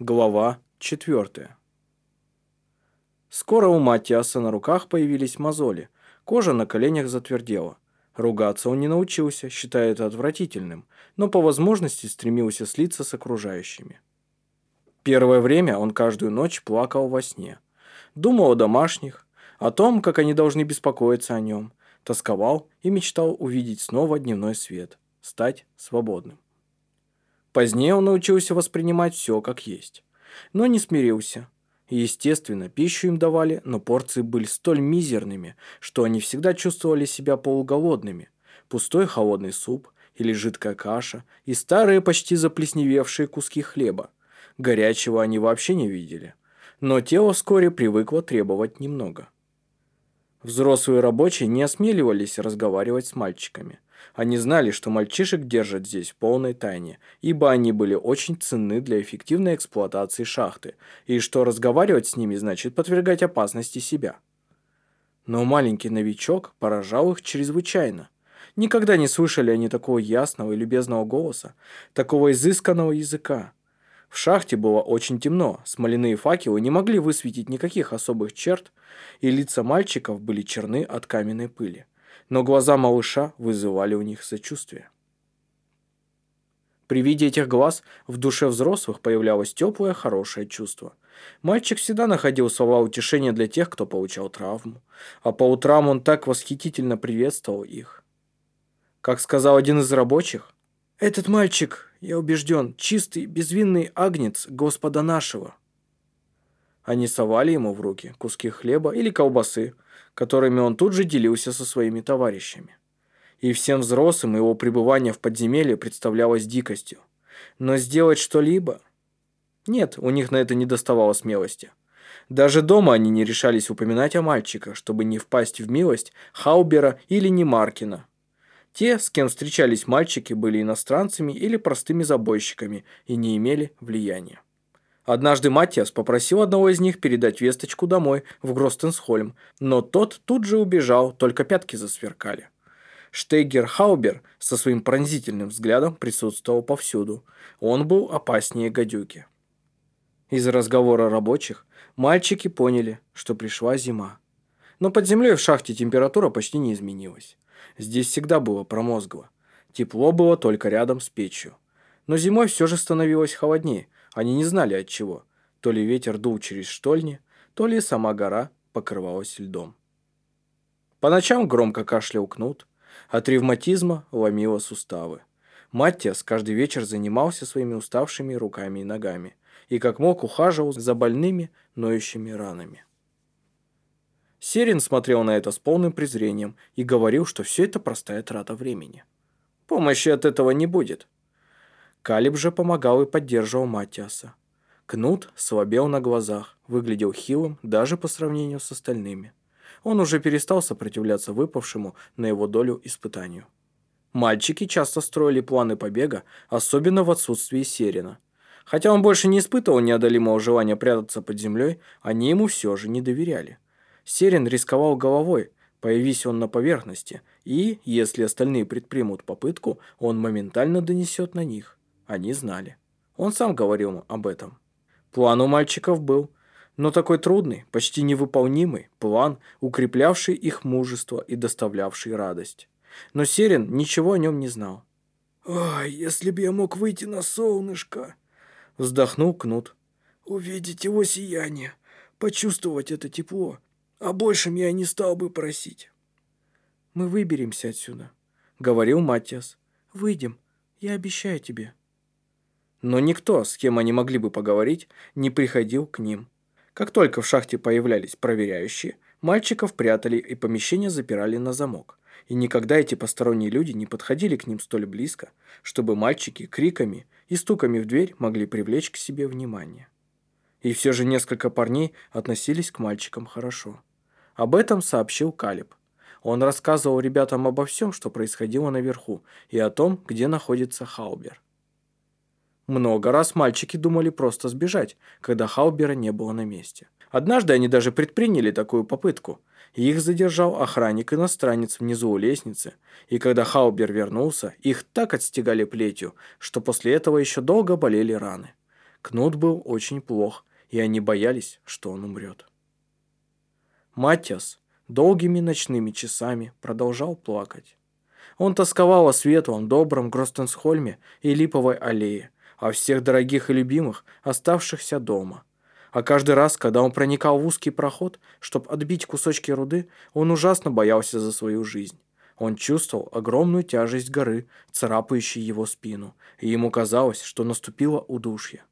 Глава 4. Скоро у Матиаса на руках появились мозоли, кожа на коленях затвердела. Ругаться он не научился, считая это отвратительным, но по возможности стремился слиться с окружающими. Первое время он каждую ночь плакал во сне. Думал о домашних, о том, как они должны беспокоиться о нем, тосковал и мечтал увидеть снова дневной свет, стать свободным. Позднее он научился воспринимать все как есть. Но не смирился. Естественно, пищу им давали, но порции были столь мизерными, что они всегда чувствовали себя полуголодными. Пустой холодный суп или жидкая каша и старые почти заплесневевшие куски хлеба. Горячего они вообще не видели. Но тело вскоре привыкло требовать немного. Взрослые рабочие не осмеливались разговаривать с мальчиками. Они знали, что мальчишек держат здесь в полной тайне, ибо они были очень ценны для эффективной эксплуатации шахты, и что разговаривать с ними значит подвергать опасности себя. Но маленький новичок поражал их чрезвычайно. Никогда не слышали они такого ясного и любезного голоса, такого изысканного языка. В шахте было очень темно, смоляные факелы не могли высветить никаких особых черт, и лица мальчиков были черны от каменной пыли. Но глаза малыша вызывали у них сочувствие. При виде этих глаз в душе взрослых появлялось теплое, хорошее чувство. Мальчик всегда находил слова утешения для тех, кто получал травму, а по утрам он так восхитительно приветствовал их. Как сказал один из рабочих, «Этот мальчик я убежден, чистый, безвинный агнец Господа нашего». Они совали ему в руки куски хлеба или колбасы, которыми он тут же делился со своими товарищами. И всем взрослым его пребывание в подземелье представлялось дикостью. Но сделать что-либо? Нет, у них на это не доставало смелости. Даже дома они не решались упоминать о мальчиках, чтобы не впасть в милость Хаубера или Немаркина, те, с кем встречались мальчики, были иностранцами или простыми забойщиками и не имели влияния. Однажды Матиас попросил одного из них передать весточку домой, в Гростенсхольм, но тот тут же убежал, только пятки засверкали. Штейгер Хаубер со своим пронзительным взглядом присутствовал повсюду. Он был опаснее гадюки. Из разговора рабочих мальчики поняли, что пришла зима. Но под землей в шахте температура почти не изменилась. Здесь всегда было промозгло. Тепло было только рядом с печью. Но зимой все же становилось холоднее. Они не знали от чего. То ли ветер дул через штольни, то ли сама гора покрывалась льдом. По ночам громко кашлял кнут. От ревматизма ломило суставы. Маттиас каждый вечер занимался своими уставшими руками и ногами и как мог ухаживал за больными, ноющими ранами. Серин смотрел на это с полным презрением и говорил, что все это простая трата времени. Помощи от этого не будет. Калиб же помогал и поддерживал Матиаса. Кнут слабел на глазах, выглядел хилым даже по сравнению с остальными. Он уже перестал сопротивляться выпавшему на его долю испытанию. Мальчики часто строили планы побега, особенно в отсутствии Серина. Хотя он больше не испытывал неодолимого желания прятаться под землей, они ему все же не доверяли. Серин рисковал головой, появись он на поверхности, и, если остальные предпримут попытку, он моментально донесет на них. Они знали. Он сам говорил об этом. План у мальчиков был, но такой трудный, почти невыполнимый план, укреплявший их мужество и доставлявший радость. Но Серин ничего о нем не знал. «Ой, если бы я мог выйти на солнышко!» Вздохнул Кнут. «Увидеть его сияние, почувствовать это тепло, о большем я не стал бы просить. Мы выберемся отсюда, говорил Матиас. Выйдем, я обещаю тебе. Но никто, с кем они могли бы поговорить, не приходил к ним. Как только в шахте появлялись проверяющие, мальчиков прятали и помещение запирали на замок. И никогда эти посторонние люди не подходили к ним столь близко, чтобы мальчики криками и стуками в дверь могли привлечь к себе внимание. И все же несколько парней относились к мальчикам хорошо. Об этом сообщил Калиб. Он рассказывал ребятам обо всем, что происходило наверху, и о том, где находится Хаубер. Много раз мальчики думали просто сбежать, когда Хаубера не было на месте. Однажды они даже предприняли такую попытку. Их задержал охранник-иностранец внизу у лестницы, и когда Хаубер вернулся, их так отстегали плетью, что после этого еще долго болели раны. Кнут был очень плох, и они боялись, что он умрет. Матиас долгими ночными часами продолжал плакать. Он тосковал о светлом, добром Гростенсхольме и Липовой аллее, о всех дорогих и любимых, оставшихся дома. А каждый раз, когда он проникал в узкий проход, чтобы отбить кусочки руды, он ужасно боялся за свою жизнь. Он чувствовал огромную тяжесть горы, царапающей его спину, и ему казалось, что наступило удушье.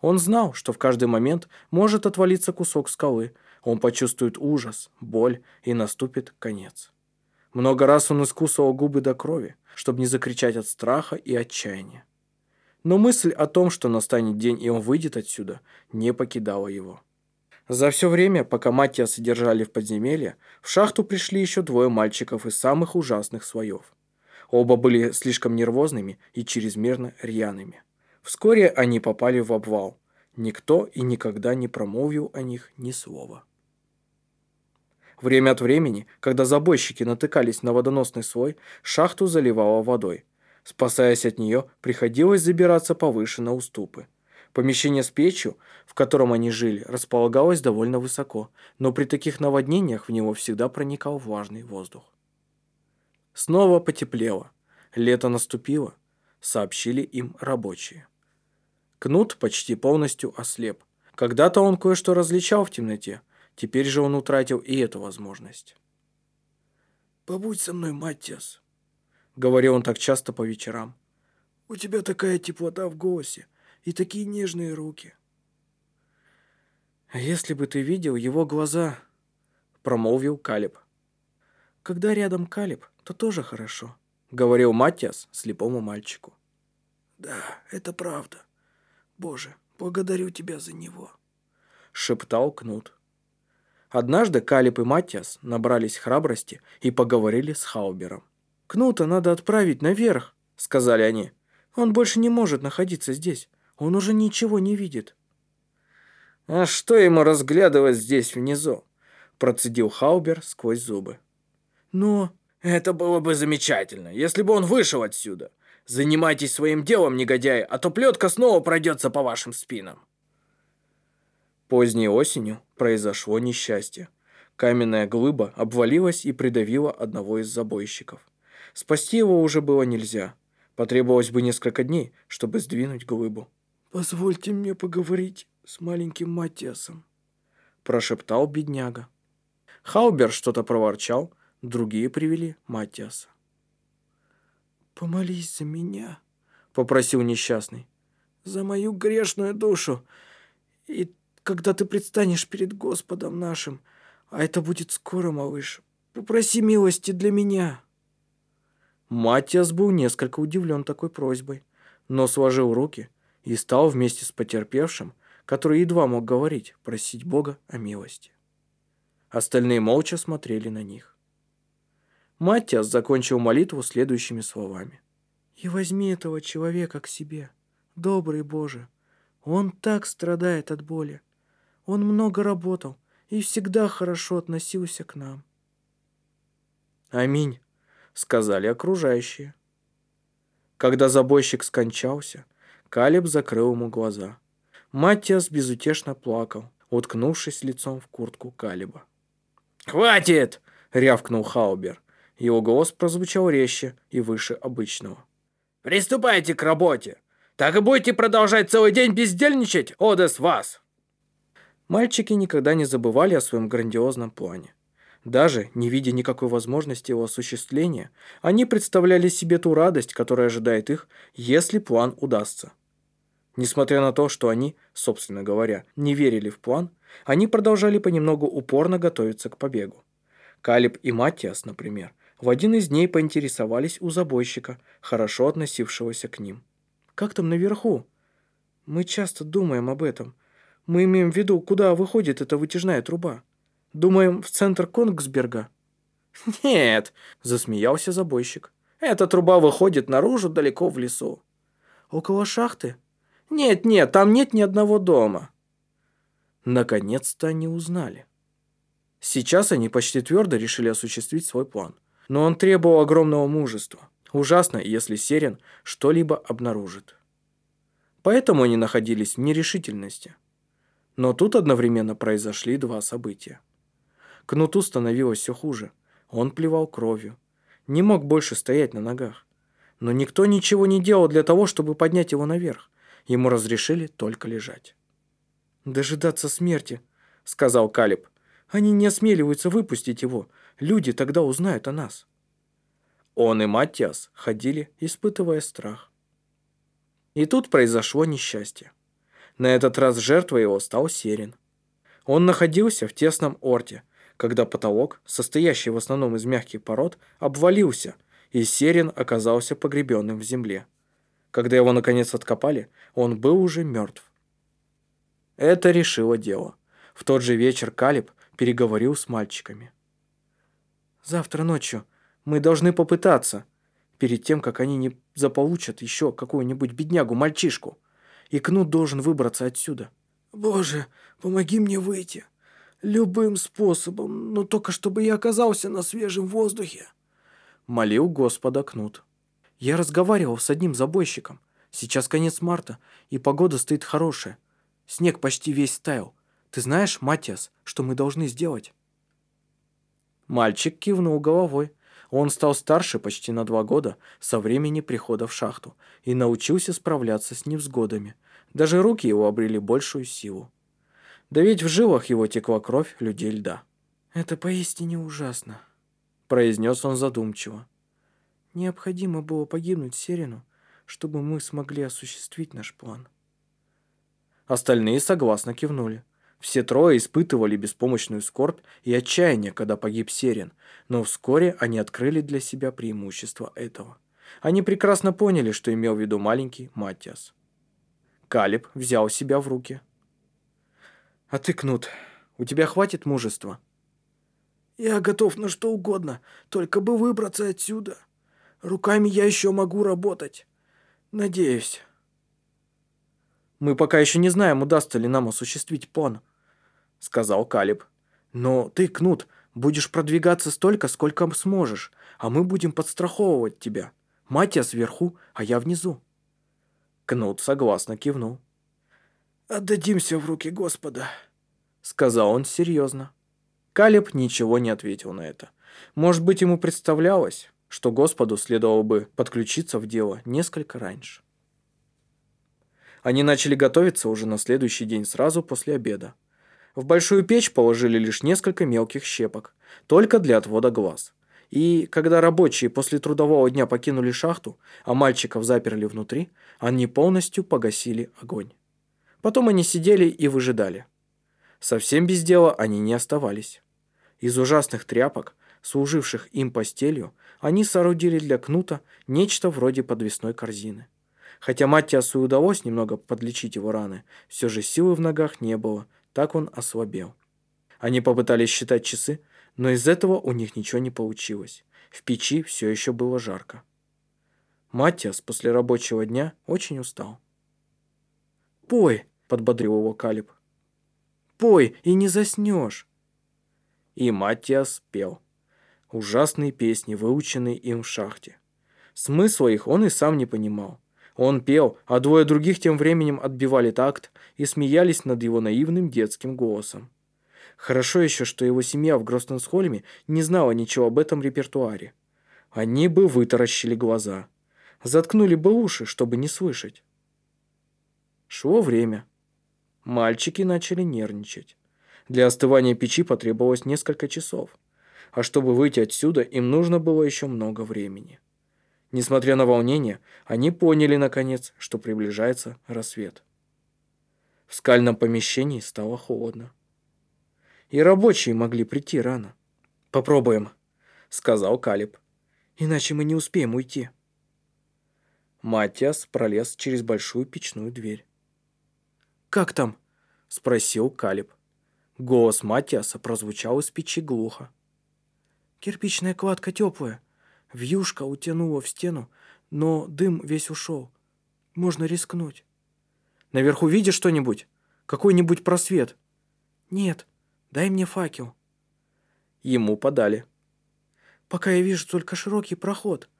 Он знал, что в каждый момент может отвалиться кусок скалы, он почувствует ужас, боль, и наступит конец. Много раз он искусывал губы до крови, чтобы не закричать от страха и отчаяния. Но мысль о том, что настанет день и он выйдет отсюда, не покидала его. За все время, пока Матья содержали в подземелье, в шахту пришли еще двое мальчиков из самых ужасных слоев. Оба были слишком нервозными и чрезмерно рьяными. Вскоре они попали в обвал. Никто и никогда не промолвил о них ни слова. Время от времени, когда забойщики натыкались на водоносный слой, шахту заливало водой. Спасаясь от нее, приходилось забираться повыше на уступы. Помещение с печью, в котором они жили, располагалось довольно высоко, но при таких наводнениях в него всегда проникал влажный воздух. Снова потеплело. Лето наступило, сообщили им рабочие. Кнут почти полностью ослеп. Когда-то он кое-что различал в темноте, теперь же он утратил и эту возможность. «Побудь со мной, Маттиас», Говорил он так часто по вечерам. «У тебя такая теплота в голосе и такие нежные руки». «А если бы ты видел его глаза?» Промолвил Калиб. «Когда рядом Калиб, то тоже хорошо», говорил Матиас слепому мальчику. «Да, это правда. Боже, благодарю тебя за него», шептал Кнут. Однажды Калиб и Матиас набрались храбрости и поговорили с Хаубером. «Кнута надо отправить наверх», — сказали они. «Он больше не может находиться здесь. Он уже ничего не видит». «А что ему разглядывать здесь внизу?» — процедил Хаубер сквозь зубы. «Но...» «Это было бы замечательно, если бы он вышел отсюда. Занимайтесь своим делом, негодяи, а то плетка снова пройдется по вашим спинам». Поздней осенью произошло несчастье. Каменная глыба обвалилась и придавила одного из забойщиков. Спасти его уже было нельзя. Потребовалось бы несколько дней, чтобы сдвинуть глыбу. «Позвольте мне поговорить с маленьким Матиасом», – прошептал бедняга. Хаубер что-то проворчал, другие привели Матиаса. «Помолись за меня», – попросил несчастный. «За мою грешную душу. И когда ты предстанешь перед Господом нашим, а это будет скоро, малыш, попроси милости для меня». Матиас был несколько удивлен такой просьбой, но сложил руки и стал вместе с потерпевшим, который едва мог говорить, просить Бога о милости. Остальные молча смотрели на них. Матиас закончил молитву следующими словами. «И возьми этого человека к себе, добрый Боже. Он так страдает от боли. Он много работал и всегда хорошо относился к нам». «Аминь», сказали окружающие. Когда забойщик скончался, Калиб закрыл ему глаза. Матиас безутешно плакал, уткнувшись лицом в куртку Калиба. «Хватит!» — рявкнул Хаубер. Его голос прозвучал резче и выше обычного. «Приступайте к работе! Так и будете продолжать целый день бездельничать, Одес вас!» Мальчики никогда не забывали о своем грандиозном плане. Даже не видя никакой возможности его осуществления, они представляли себе ту радость, которая ожидает их, если план удастся. Несмотря на то, что они, собственно говоря, не верили в план, они продолжали понемногу упорно готовиться к побегу. Калиб и Матиас, например, в один из дней поинтересовались у забойщика, хорошо относившегося к ним. «Как там наверху?» «Мы часто думаем об этом. Мы имеем в виду, куда выходит эта вытяжная труба». Думаем, в центр Конгсберга?» «Нет», — засмеялся забойщик. «Эта труба выходит наружу далеко в лесу». «Около шахты?» «Нет-нет, там нет ни одного дома». Наконец-то они узнали. Сейчас они почти твердо решили осуществить свой план. Но он требовал огромного мужества. Ужасно, если Серен что-либо обнаружит. Поэтому они находились в нерешительности. Но тут одновременно произошли два события. Кнуту становилось все хуже. Он плевал кровью. Не мог больше стоять на ногах. Но никто ничего не делал для того, чтобы поднять его наверх. Ему разрешили только лежать. «Дожидаться смерти», — сказал Калиб. «Они не осмеливаются выпустить его. Люди тогда узнают о нас». Он и Матиас ходили, испытывая страх. И тут произошло несчастье. На этот раз жертвой его стал Серин. Он находился в тесном орте, когда потолок, состоящий в основном из мягких пород, обвалился, и Серин оказался погребенным в земле. Когда его наконец откопали, он был уже мертв. Это решило дело. В тот же вечер Калиб переговорил с мальчиками. «Завтра ночью мы должны попытаться», перед тем, как они не заполучат еще какую-нибудь беднягу-мальчишку. И Кнут должен выбраться отсюда. «Боже, помоги мне выйти. Любым способом, но только чтобы я оказался на свежем воздухе». Молил Господа Кнут. «Я разговаривал с одним забойщиком. Сейчас конец марта, и погода стоит хорошая. Снег почти весь стаял. Ты знаешь, Матиас, что мы должны сделать?» Мальчик кивнул головой. Он стал старше почти на два года со времени прихода в шахту и научился справляться с невзгодами. Даже руки его обрели большую силу. Да ведь в жилах его текла кровь людей льда. «Это поистине ужасно», — произнес он задумчиво. «Необходимо было погибнуть Серину, чтобы мы смогли осуществить наш план». Остальные согласно кивнули. Все трое испытывали беспомощную скорбь и отчаяние, когда погиб Серин, но вскоре они открыли для себя преимущество этого. Они прекрасно поняли, что имел в виду маленький Матиас. Калиб взял себя в руки. «А ты, Кнут, у тебя хватит мужества?» «Я готов на что угодно, только бы выбраться отсюда. Руками я еще могу работать. Надеюсь». «Мы пока еще не знаем, удастся ли нам осуществить план», — сказал Калиб. «Но ты, Кнут, будешь продвигаться столько, сколько сможешь, а мы будем подстраховывать тебя. Матья сверху, а я внизу». Кнут согласно кивнул. «Отдадимся в руки Господа», — сказал он серьезно. Калиб ничего не ответил на это. Может быть, ему представлялось, что Господу следовало бы подключиться в дело несколько раньше. Они начали готовиться уже на следующий день сразу после обеда. В большую печь положили лишь несколько мелких щепок, только для отвода глаз. И когда рабочие после трудового дня покинули шахту, а мальчиков заперли внутри, они полностью погасили огонь. Потом они сидели и выжидали. Совсем без дела они не оставались. Из ужасных тряпок, служивших им постелью, они соорудили для Кнута нечто вроде подвесной корзины. Хотя Маттиасу удалось немного подлечить его раны, все же силы в ногах не было, так он ослабел. Они попытались считать часы, но из этого у них ничего не получилось. В печи все еще было жарко. Маттиас после рабочего дня очень устал. «Пой!» – подбодрил его Калиб. «Пой, и не заснешь!» И Маттиас пел. Ужасные песни, выученные им в шахте. Смысла их он и сам не понимал. Он пел, а двое других тем временем отбивали такт и смеялись над его наивным детским голосом. Хорошо еще, что его семья в Гростенсхольме не знала ничего об этом репертуаре. Они бы вытаращили глаза. Заткнули бы уши, чтобы не слышать. Шло время. Мальчики начали нервничать. Для остывания печи потребовалось несколько часов. А чтобы выйти отсюда, им нужно было еще много времени. Несмотря на волнение, они поняли, наконец, что приближается рассвет. В скальном помещении стало холодно. И рабочие могли прийти рано. «Попробуем», — сказал Калиб. «Иначе мы не успеем уйти». Матиас пролез через большую печную дверь. «Как там?» — спросил Калиб. Голос Матиаса прозвучал из печи глухо. «Кирпичная кладка теплая. Вьюшка утянула в стену, но дым весь ушел. Можно рискнуть. Наверху видишь что-нибудь? Какой-нибудь просвет? Нет. Дай мне факел. Ему подали. Пока я вижу только широкий проход,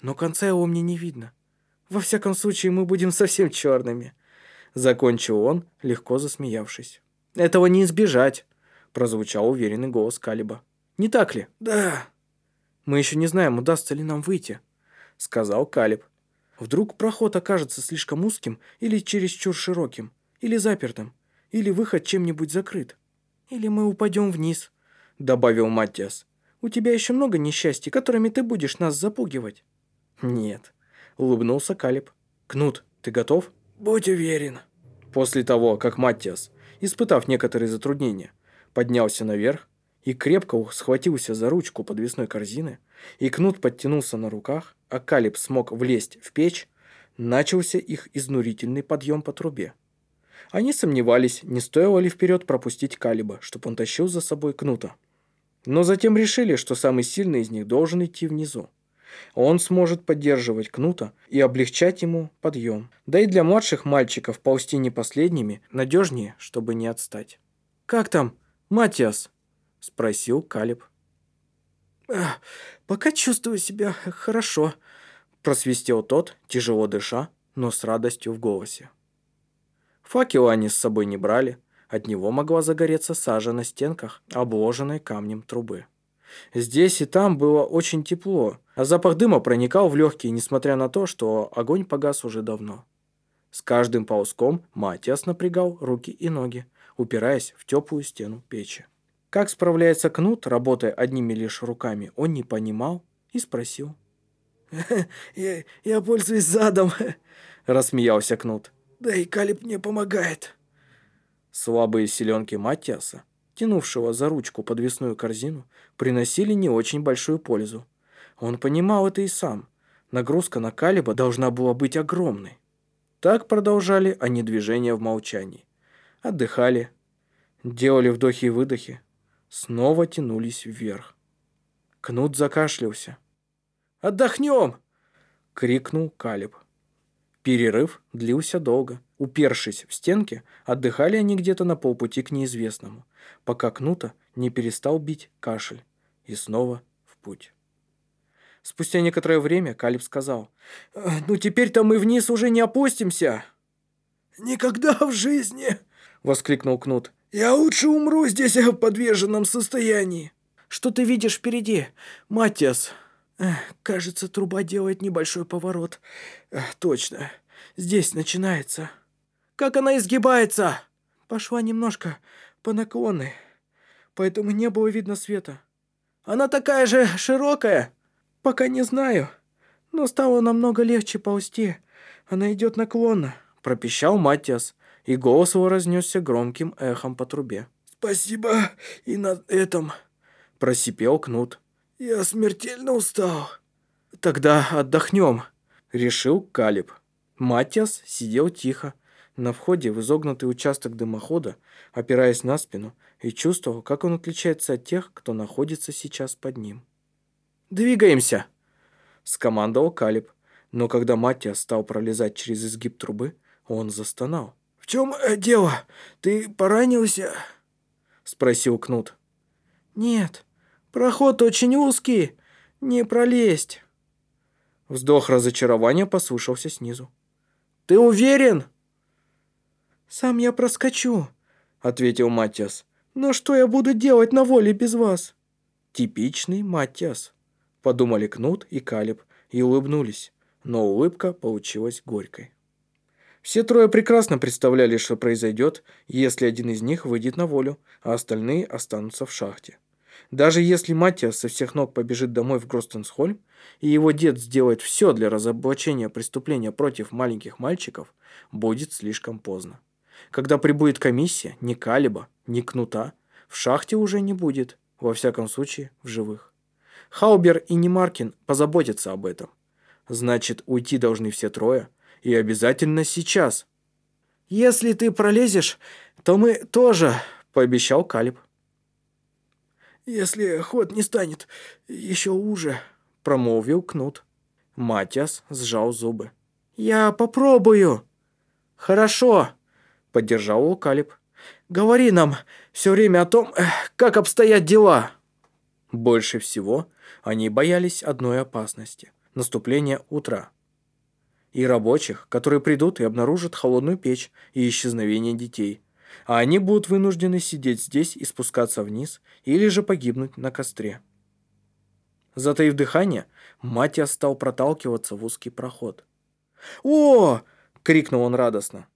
но конца его мне не видно. Во всяком случае, мы будем совсем черными, Закончил он, легко засмеявшись. «Этого не избежать», — прозвучал уверенный голос Калиба. «Не так ли?» «Да». «Мы еще не знаем, удастся ли нам выйти», — сказал Калиб. «Вдруг проход окажется слишком узким или чересчур широким, или запертым, или выход чем-нибудь закрыт. Или мы упадем вниз», — добавил Матиас. «У тебя еще много несчастий, которыми ты будешь нас запугивать». «Нет», — улыбнулся Калиб. «Кнут, ты готов?» «Будь уверен». После того, как Маттиас, испытав некоторые затруднения, поднялся наверх и крепко схватился за ручку подвесной корзины, и Кнут подтянулся на руках, а Калиб смог влезть в печь, начался их изнурительный подъем по трубе. Они сомневались, не стоило ли вперед пропустить Калиба, чтобы он тащил за собой Кнута. Но затем решили, что самый сильный из них должен идти внизу. Он сможет поддерживать Кнута и облегчать ему подъем. Да и для младших мальчиков ползти не последними надежнее, чтобы не отстать. «Как там, Матиас?» – спросил Калиб. «Пока чувствую себя хорошо», – просвистел тот, тяжело дыша, но с радостью в голосе. Факела они с собой не брали, от него могла загореться сажа на стенках, обложенной камнем трубы. Здесь и там было очень тепло, а запах дыма проникал в легкие, несмотря на то, что огонь погас уже давно. С каждым ползком Матиас напрягал руки и ноги, упираясь в теплую стену печи. Как справляется Кнут, работая одними лишь руками, он не понимал и спросил. «Я, я пользуюсь задом», – рассмеялся Кнут. «Да и Калиб мне помогает». Слабые селенки Матиаса тянувшего за ручку подвесную корзину, приносили не очень большую пользу. Он понимал это и сам. Нагрузка на Калиба должна была быть огромной. Так продолжали они движения в молчании. Отдыхали, делали вдохи и выдохи, снова тянулись вверх. Кнут закашлялся. «Отдохнем!» — крикнул Калиб. Перерыв длился долго. Упершись в стенки, отдыхали они где-то на полпути к неизвестному, пока Кнута не перестал бить кашель. И снова в путь. Спустя некоторое время Калиб сказал, «Э, «Ну теперь-то мы вниз уже не опустимся!» «Никогда в жизни!» — воскликнул Кнут. «Я лучше умру здесь в подверженном состоянии!» «Что ты видишь впереди, Матиас?» «Кажется, труба делает небольшой поворот. Точно. Здесь начинается». «Как она изгибается?» «Пошла немножко по наклонной, поэтому не было видно света». «Она такая же широкая?» «Пока не знаю, но стало намного легче ползти. Она идет наклонно», — пропищал Матиас, и голос его разнесся громким эхом по трубе. «Спасибо и на этом», — просипел Кнут. «Я смертельно устал». «Тогда отдохнем», — решил Калиб. Матиас сидел тихо, на входе в изогнутый участок дымохода, опираясь на спину, и чувствовал, как он отличается от тех, кто находится сейчас под ним. «Двигаемся!» — скомандовал Калиб, но когда Матиас стал пролезать через изгиб трубы, он застонал. «В чем э, дело? Ты поранился?» — спросил Кнут. «Нет, Проход очень узкий, не пролезть. Вздох разочарования послышался снизу. «Ты уверен?» «Сам я проскочу», — ответил Матиас. «Но что я буду делать на воле без вас?» «Типичный Матиас», — подумали Кнут и Калиб и улыбнулись, но улыбка получилась горькой. Все трое прекрасно представляли, что произойдет, если один из них выйдет на волю, а остальные останутся в шахте. Даже если Матиас со всех ног побежит домой в Гростенсхольм, и его дед сделает все для разоблачения преступления против маленьких мальчиков, будет слишком поздно. Когда прибудет комиссия, ни Калиба, ни Кнута в шахте уже не будет, во всяком случае, в живых. Хаубер и Немаркин позаботятся об этом. Значит, уйти должны все трое, и обязательно сейчас. «Если ты пролезешь, то мы тоже», — пообещал Калиб. «Если ход не станет еще уже», — промолвил Кнут. Матиас сжал зубы. «Я попробую». «Хорошо», — поддержал его Калиб. «Говори нам все время о том, как обстоят дела». Больше всего они боялись одной опасности – наступления утра. и рабочих, которые придут и обнаружат холодную печь и исчезновение детей. А они будут вынуждены сидеть здесь и спускаться вниз, или же погибнуть на костре. Затаив дыхание, Матиас стал проталкиваться в узкий проход. «О!» — крикнул он радостно.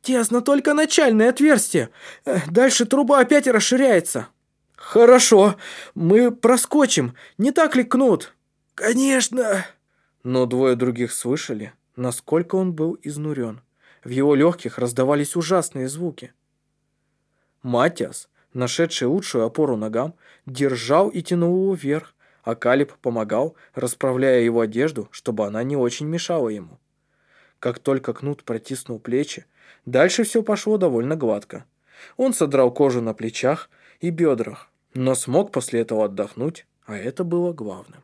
«Тесно только начальное отверстие. Э, дальше труба опять расширяется». «Хорошо, мы проскочим, не так ли, Кнут?» «Конечно!» Но двое других слышали, насколько он был изнурен. В его легких раздавались ужасные звуки. Матиас, нашедший лучшую опору ногам, держал и тянул его вверх, а Калиб помогал, расправляя его одежду, чтобы она не очень мешала ему. Как только Кнут протиснул плечи, дальше все пошло довольно гладко. Он содрал кожу на плечах и бедрах, но смог после этого отдохнуть, а это было главным.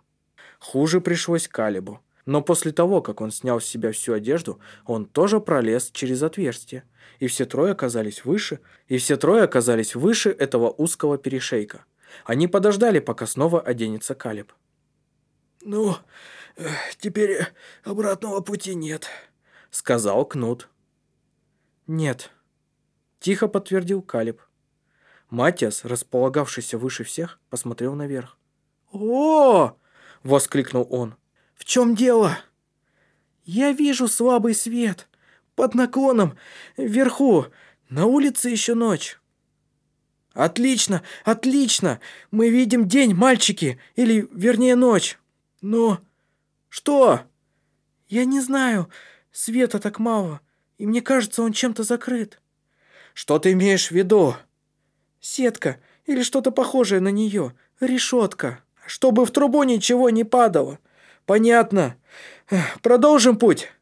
Хуже пришлось Калибу. Но после того, как он снял с себя всю одежду, он тоже пролез через отверстие. И все трое оказались выше, и все трое оказались выше этого узкого перешейка. Они подождали, пока снова оденется Калиб. «Ну, теперь обратного пути нет», — сказал Кнут. «Нет», — тихо подтвердил Калиб. Матиас, располагавшийся выше всех, посмотрел наверх. «О!» — воскликнул он. «В чем дело?» «Я вижу слабый свет. Под наклоном. Вверху. На улице еще ночь». «Отлично! Отлично! Мы видим день, мальчики! Или, вернее, ночь. Но... Что?» «Я не знаю. Света так мало. И мне кажется, он чем-то закрыт». «Что ты имеешь в виду?» «Сетка. Или что-то похожее на нее. Решетка. Чтобы в трубу ничего не падало. Понятно. Продолжим путь?»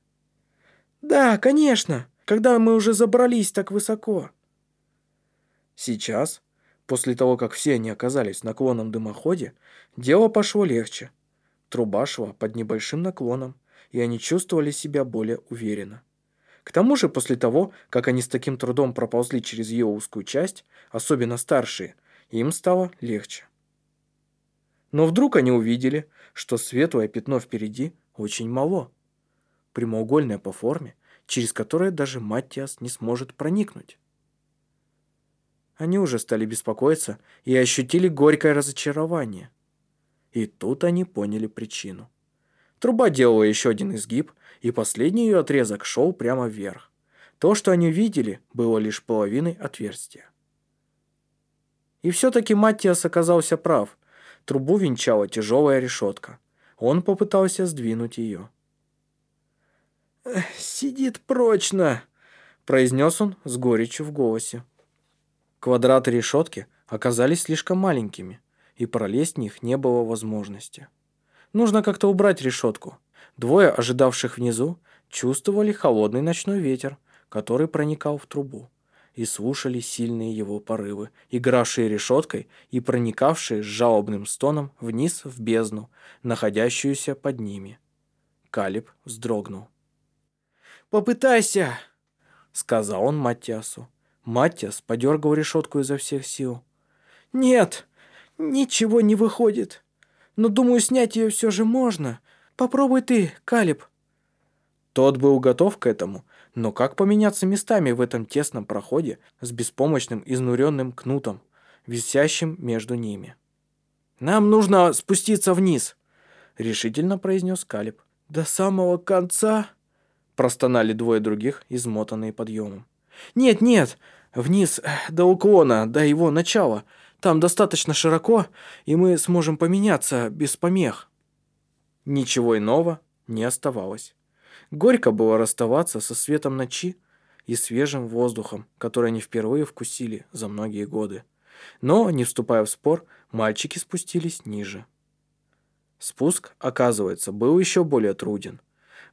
«Да, конечно. Когда мы уже забрались так высоко». Сейчас, после того, как все они оказались в наклонном дымоходе, дело пошло легче. Труба шла под небольшим наклоном, и они чувствовали себя более уверенно. К тому же, после того, как они с таким трудом проползли через ее узкую часть, особенно старшие, им стало легче. Но вдруг они увидели, что светлое пятно впереди очень мало. Прямоугольное по форме, через которое даже Маттиас не сможет проникнуть. Они уже стали беспокоиться и ощутили горькое разочарование. И тут они поняли причину. Труба делала еще один изгиб, и последний ее отрезок шел прямо вверх. То, что они видели, было лишь половиной отверстия. И все-таки Маттиас оказался прав. Трубу венчала тяжелая решетка. Он попытался сдвинуть ее. «Сидит прочно», — произнес он с горечью в голосе. Квадраты решетки оказались слишком маленькими, и пролезть в них не было возможности. Нужно как-то убрать решетку. Двое, ожидавших внизу, чувствовали холодный ночной ветер, который проникал в трубу, и слушали сильные его порывы, игравшие решеткой и проникавшие с жалобным стоном вниз в бездну, находящуюся под ними. Калиб вздрогнул. «Попытайся!» — сказал он Матиасу. Маттиас подергал решетку изо всех сил. «Нет, ничего не выходит. Но, думаю, снять ее все же можно. Попробуй ты, Калиб». Тот был готов к этому, но как поменяться местами в этом тесном проходе с беспомощным изнуренным кнутом, висящим между ними? «Нам нужно спуститься вниз», — решительно произнес Калиб. «До самого конца?» — простонали двое других, измотанные подъемом. «Нет, нет, вниз, до уклона, до его начала. Там достаточно широко, и мы сможем поменяться без помех». Ничего иного не оставалось. Горько было расставаться со светом ночи и свежим воздухом, который они впервые вкусили за многие годы. Но, не вступая в спор, мальчики спустились ниже. Спуск, оказывается, был еще более труден.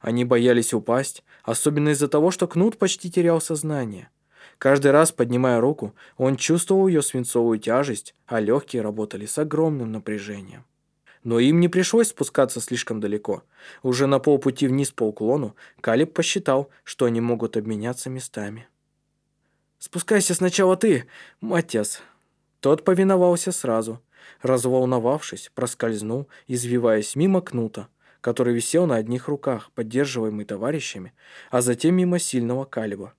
Они боялись упасть, особенно из-за того, что Кнут почти терял сознание. Каждый раз, поднимая руку, он чувствовал ее свинцовую тяжесть, а легкие работали с огромным напряжением. Но им не пришлось спускаться слишком далеко. Уже на полпути вниз по уклону Калиб посчитал, что они могут обменяться местами. «Спускайся сначала ты, Матиас!» Тот повиновался сразу. Разволновавшись, проскользнул, извиваясь мимо кнута, который висел на одних руках, поддерживаемый товарищами, а затем мимо сильного калиба.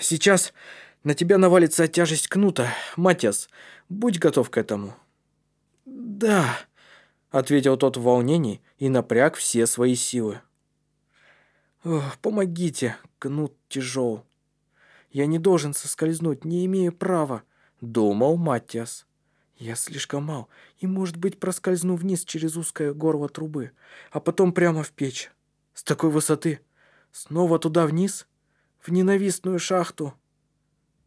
«Сейчас на тебя навалится тяжесть кнута, Матиас. Будь готов к этому». «Да», — ответил тот в волнении и напряг все свои силы. «Помогите, кнут тяжел. Я не должен соскользнуть, не имею права», — думал Матиас. «Я слишком мал и, может быть, проскользну вниз через узкое горло трубы, а потом прямо в печь. С такой высоты. Снова туда вниз? В ненавистную шахту?»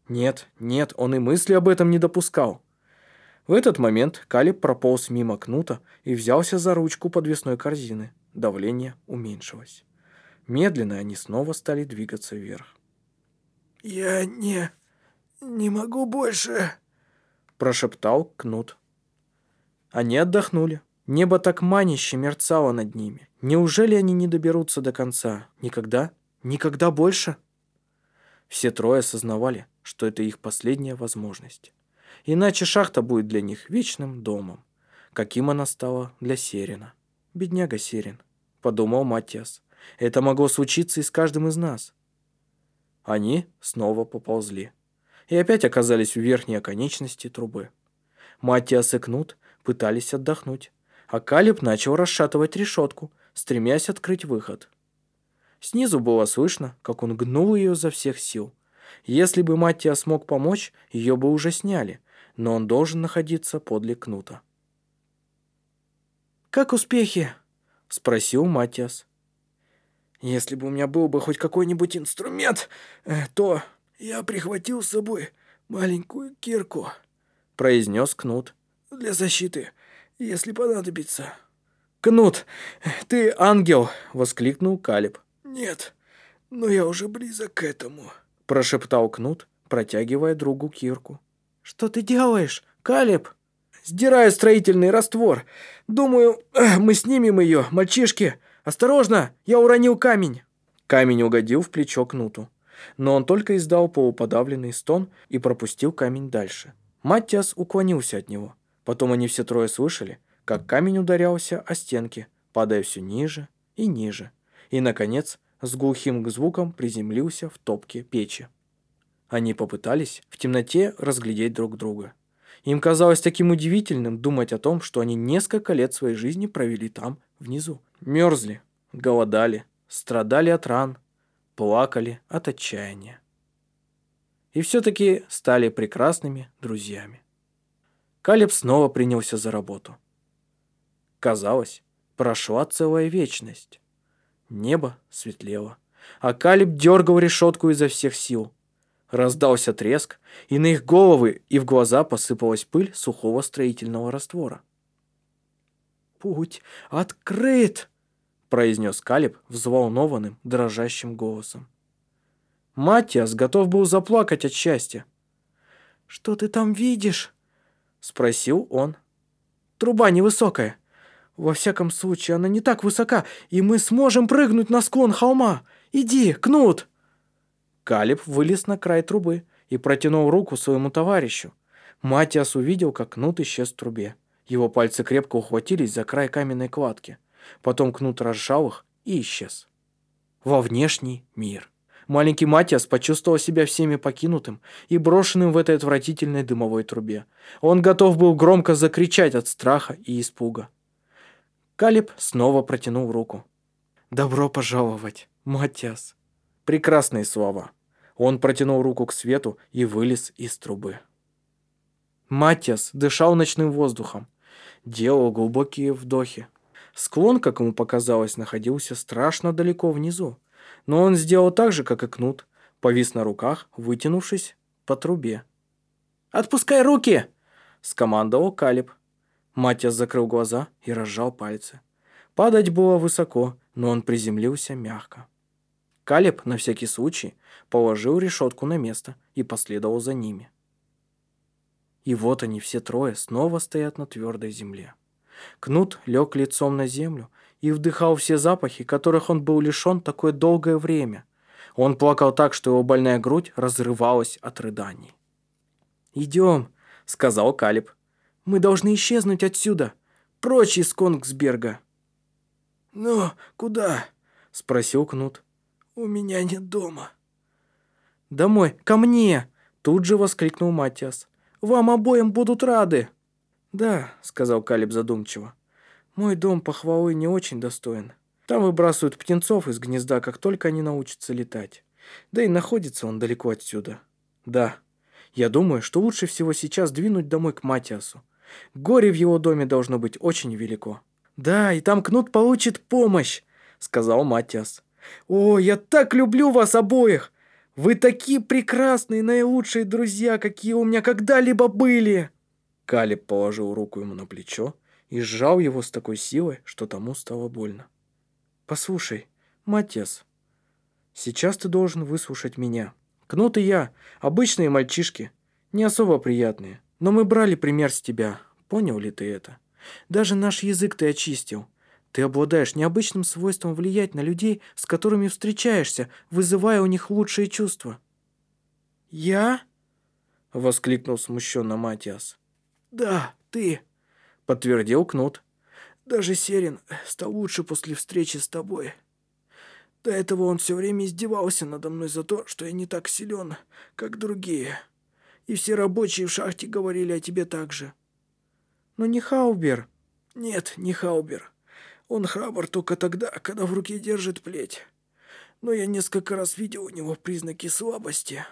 Нет, нет, он и мысли об этом не допускал. В этот момент Калиб прополз мимо кнута и взялся за ручку подвесной корзины. Давление уменьшилось. Медленно они снова стали двигаться вверх. «Я не... не могу больше...» Прошептал кнут. Они отдохнули. Небо так маняще мерцало над ними. Неужели они не доберутся до конца? Никогда? Никогда больше? Все трое осознавали, что это их последняя возможность. Иначе шахта будет для них вечным домом, каким она стала для Серина. Бедняга Серин, подумал Матиас. Это могло случиться и с каждым из нас. Они снова поползли. И опять оказались в верхней оконечности трубы. Матиас и Кнут пытались отдохнуть, а Калиб начал расшатывать решетку, стремясь открыть выход. Снизу было слышно, как он гнул ее за всех сил. Если бы Маттия смог помочь, ее бы уже сняли, но он должен находиться подле Кнута. «Как успехи?» — спросил Матиас. «Если бы у меня был бы хоть какой-нибудь инструмент, э, то я прихватил с собой маленькую кирку», — произнес Кнут. «Для защиты, если понадобится». «Кнут, ты ангел!» — воскликнул Калиб. «Нет, но я уже близок к этому», — прошептал Кнут, протягивая другу кирку. «Что ты делаешь, Калиб?» «Сдираю строительный раствор. Думаю, мы снимем ее, мальчишки. Осторожно, я уронил камень». Камень угодил в плечо Кнуту, но он только издал полуподавленный стон и пропустил камень дальше. Маттиас уклонился от него. Потом они все трое слышали, как камень ударялся о стенки, падая все ниже и ниже. И, наконец, с глухим звуком приземлился в топке печи. Они попытались в темноте разглядеть друг друга. Им казалось таким удивительным думать о том, что они несколько лет своей жизни провели там, внизу. Мерзли, голодали, страдали от ран, плакали от отчаяния. И все-таки стали прекрасными друзьями. Калеб снова принялся за работу. Казалось, прошла целая вечность. Небо светлело, а Калиб дергал решетку изо всех сил. Раздался треск, и на их головы и в глаза посыпалась пыль сухого строительного раствора. «Путь открыт!» – произнес Калиб взволнованным, дрожащим голосом. Матиас готов был заплакать от счастья. «Что ты там видишь?» – спросил он. «Труба невысокая. Во всяком случае, она не так высока, и мы сможем прыгнуть на склон холма. Иди, Кнут!» Калиб вылез на край трубы и протянул руку своему товарищу. Матиас увидел, как Кнут исчез в трубе. Его пальцы крепко ухватились за край каменной кладки. Потом Кнут разжал их и исчез. Во внешний мир. Маленький Матиас почувствовал себя всеми покинутым и брошенным в этой отвратительной дымовой трубе. Он готов был громко закричать от страха и испуга. Калиб снова протянул руку. «Добро пожаловать, Матиас!» Прекрасные слова. Он протянул руку к свету и вылез из трубы. Матиас дышал ночным воздухом, делал глубокие вдохи. Склон, как ему показалось, находился страшно далеко внизу. Но он сделал так же, как и Кнут, повис на руках, вытянувшись по трубе. «Отпускай руки!» – скомандовал Калиб. Матиас закрыл глаза и разжал пальцы. Падать было высоко, но он приземлился мягко. Калиб, на всякий случай, положил решетку на место и последовал за ними. И вот они все трое снова стоят на твердой земле. Кнут лег лицом на землю и вдыхал все запахи, которых он был лишен такое долгое время. Он плакал так, что его больная грудь разрывалась от рыданий. «Идем», — сказал Калиб. Мы должны исчезнуть отсюда, прочь из Конгсберга». «Ну, куда?» — спросил Кнут. «У меня нет дома». «Домой, ко мне!» — тут же воскликнул Матиас. «Вам обоим будут рады!» «Да», — сказал Калиб задумчиво. «Мой дом похвалы не очень достоин. Там выбрасывают птенцов из гнезда, как только они научатся летать. Да и находится он далеко отсюда. Да, я думаю, что лучше всего сейчас двинуть домой к Матиасу. Горе в его доме должно быть очень велико». «Да, и там Кнут получит помощь», — сказал Матиас. «О, я так люблю вас обоих! Вы такие прекрасные, наилучшие друзья, какие у меня когда-либо были!» Калиб положил руку ему на плечо и сжал его с такой силой, что тому стало больно. «Послушай, Матиас, сейчас ты должен выслушать меня. Кнут и я, обычные мальчишки, не особо приятные, но мы брали пример с тебя, понял ли ты это? Даже наш язык ты очистил. Ты обладаешь необычным свойством влиять на людей, с которыми встречаешься, вызывая у них лучшие чувства». «Я?» — воскликнул смущенно Матиас. «Да, ты», — подтвердил Кнут. «Даже Серин стал лучше после встречи с тобой. До этого он все время издевался надо мной за то, что я не так силен, как другие. И все рабочие в шахте говорили о тебе так же». «Но не Хаубер». «Нет, не Хаубер. Он храбр только тогда, когда в руке держит плеть. Но я несколько раз видел у него признаки слабости».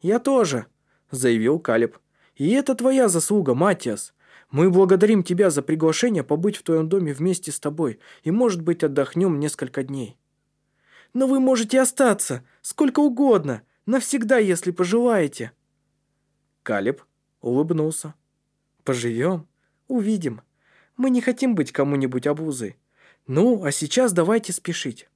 «Я тоже», — заявил Калиб. И это твоя заслуга, Матиас. Мы благодарим тебя за приглашение побыть в твоем доме вместе с тобой и, может быть, отдохнем несколько дней. Но вы можете остаться сколько угодно, навсегда, если пожелаете. Калиб улыбнулся. Поживем, увидим. Мы не хотим быть кому-нибудь обузой. Ну, а сейчас давайте спешить.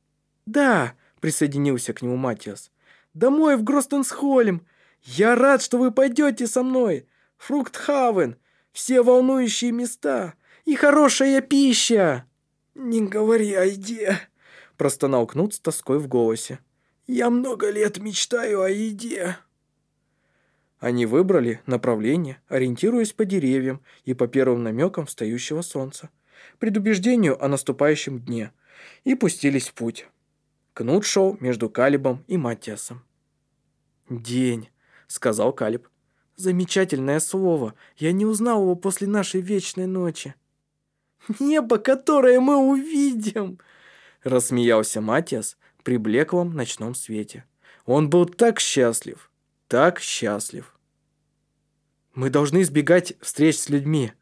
Да, присоединился к нему Матиас. Домой в Гростенсхольм. Я рад, что вы пойдете со мной. Фруктхавен, все волнующие места и хорошая пища!» «Не говори о еде!» – простонал Кнут с тоской в голосе. «Я много лет мечтаю о еде!» Они выбрали направление, ориентируясь по деревьям и по первым намекам встающего солнца, предубеждению о наступающем дне, и пустились в путь. Кнут шел между Калибом и Матиасом. «День», — сказал Калиб. Замечательное слово. Я не узнал его после нашей вечной ночи. Небо, которое мы увидим, рассмеялся Матиас при блеклом ночном свете. Он был так счастлив, так счастлив. Мы должны избегать встреч с людьми,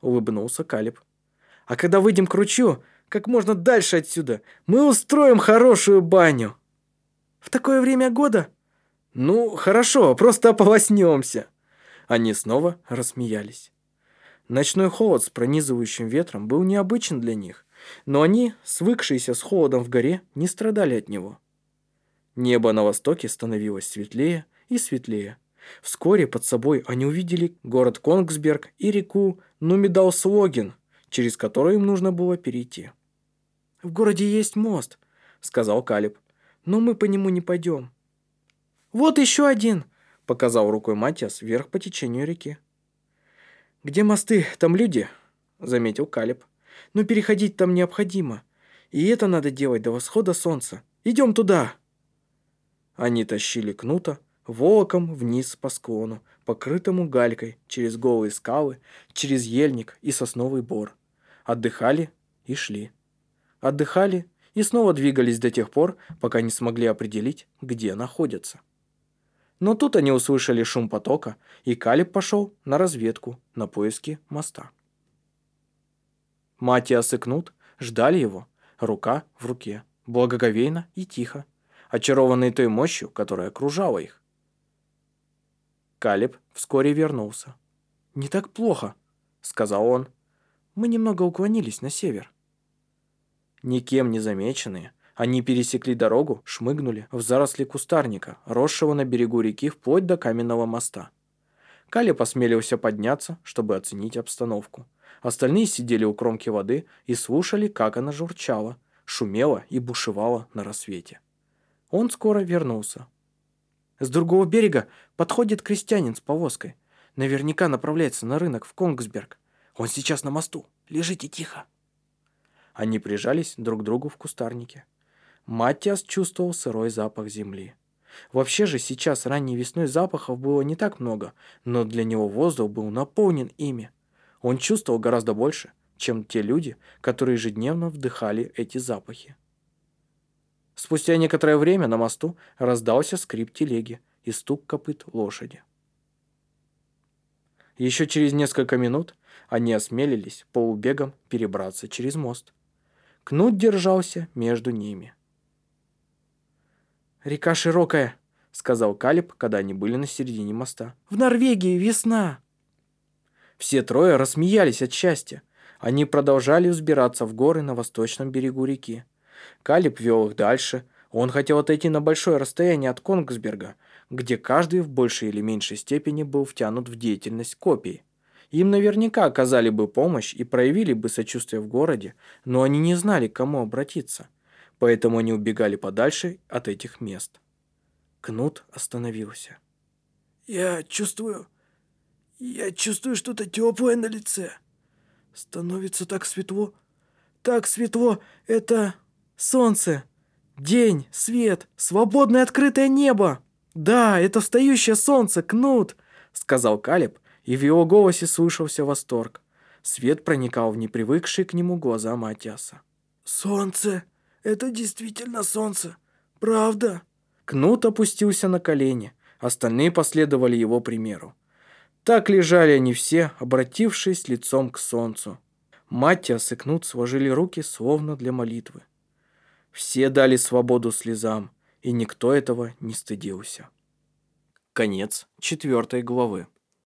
улыбнулся Калиб. А когда выйдем к ручью, как можно дальше отсюда, мы устроим хорошую баню. В такое время года «Ну, хорошо, просто ополоснемся». Они снова рассмеялись. Ночной холод с пронизывающим ветром был необычен для них, но они, свыкшиеся с холодом в горе, не страдали от него. Небо на востоке становилось светлее и светлее. Вскоре под собой они увидели город Конгсберг и реку Нумидалслоген, через которую им нужно было перейти. «В городе есть мост», — сказал Калиб, — «но мы по нему не пойдем. «Вот еще один!» – показал рукой Матиас вверх по течению реки. «Где мосты, там люди», – заметил Калиб. «Но переходить там необходимо. И это надо делать до восхода солнца. Идем туда!» Они тащили кнута волоком вниз по склону, покрытому галькой, через голые скалы, через ельник и сосновый бор. Отдыхали и шли. Отдыхали и снова двигались до тех пор, пока не смогли определить, где находятся. Но тут они услышали шум потока, и Калиб пошел на разведку, на поиски моста. Матиас и Кнут ждали его, рука в руке, благоговейно и тихо, очарованные той мощью, которая окружала их. Калиб вскоре вернулся. «Не так плохо», — сказал он. «Мы немного уклонились на север». Никем не замеченные, они пересекли дорогу, шмыгнули в заросли кустарника, росшего на берегу реки вплоть до каменного моста. Кали посмелился подняться, чтобы оценить обстановку. Остальные сидели у кромки воды и слушали, как она журчала, шумела и бушевала на рассвете. Он скоро вернулся. С другого берега подходит крестьянин с повозкой. Наверняка направляется на рынок в Конгсберг. Он сейчас на мосту. Лежите тихо. Они прижались друг к другу в кустарнике. Матиас чувствовал сырой запах земли. Вообще же сейчас ранней весной запахов было не так много, но для него воздух был наполнен ими. Он чувствовал гораздо больше, чем те люди, которые ежедневно вдыхали эти запахи. Спустя некоторое время на мосту раздался скрип телеги и стук копыт лошади. Еще через несколько минут они осмелились полубегом перебраться через мост. Кнут держался между ними. «Река широкая», — сказал Калиб, когда они были на середине моста. «В Норвегии весна!» Все трое рассмеялись от счастья. Они продолжали взбираться в горы на восточном берегу реки. Калиб вел их дальше. Он хотел отойти на большое расстояние от Конгсберга, где каждый в большей или меньшей степени был втянут в деятельность копий. Им наверняка оказали бы помощь и проявили бы сочувствие в городе, но они не знали, к кому обратиться. Поэтому они убегали подальше от этих мест. Кнут остановился. «Я чувствую... Я чувствую что-то теплое на лице. Становится так светло. Так светло. Это солнце. День, свет, свободное открытое небо. Да, это встающее солнце, Кнут», — сказал Калиб, и в его голосе слышался восторг. Свет проникал в непривыкшие к нему глаза Матиаса. «Солнце! Это действительно солнце! Правда?» Кнут опустился на колени. Остальные последовали его примеру. Так лежали они все, обратившись лицом к солнцу. Матиас и Кнут сложили руки, словно для молитвы. Все дали свободу слезам, и никто этого не стыдился. Конец четвертой главы.